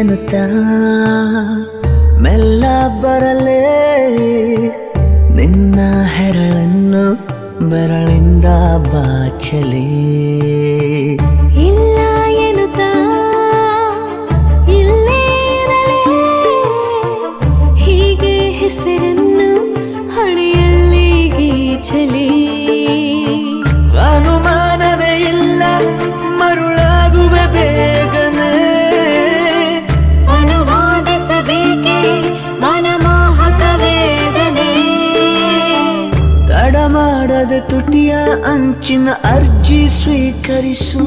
ಎನ್ನುತ್ತ? ಮೆಲ್ಲ ಬರಲೇ ನಿನ್ನ ಹೆರಳನ್ನು ಬೆರಳಿಂದ ಬಾಚಲೇ. ಇಲ್ಲ ಎನ್ನುತ್ತ? ಹೀಗೆ ಹೆಸರನ್ನು ಹಣೆಯಲ್ಲಿ ಗೀಚಲೇ. ಅಂಟಿಯ ಅಂಚಿನ ಅರ್ಜಿ ಸ್ವೀಕರಿಸು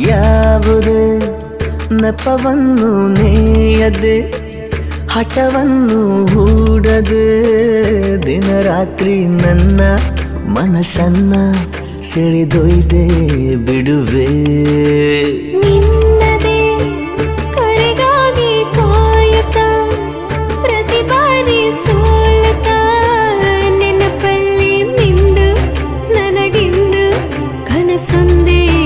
ಯಾವುದೇ? ನೆಪವನ್ನು ನೇಯದೆ ಹಠವನ್ನು ಹೂಡದೆ ದಿನರಾತ್ರಿ ನನ್ನ ಮನಸ್ಸನ್ನ ಸೆಳೆದೊಯ್ದೆ ಬಿಡುವೆ. ಸಂದೇ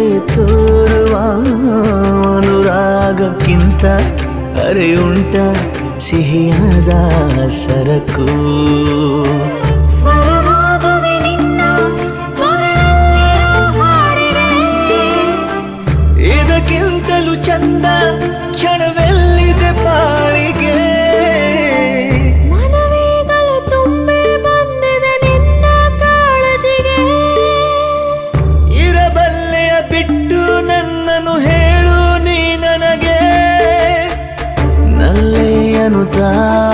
ಕತೆ ತೋರುವ ಅನುರಾಗಕ್ಕಿಂತ ಅರೆ ಉಂಟ ಸಿಹಿಯಾದ ಸರಕು. 目的。